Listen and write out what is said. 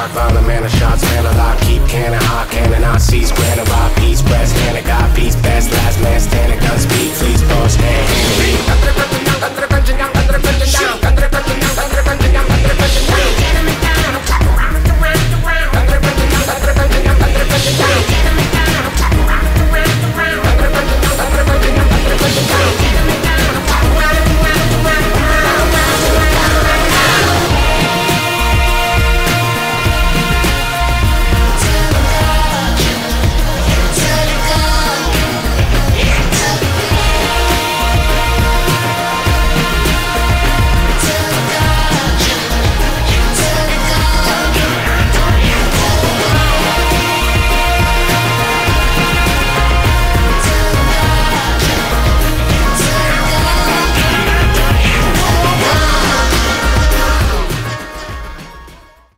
I'm the man of shots, man alive, keep cannon hot, cannon I seize, granted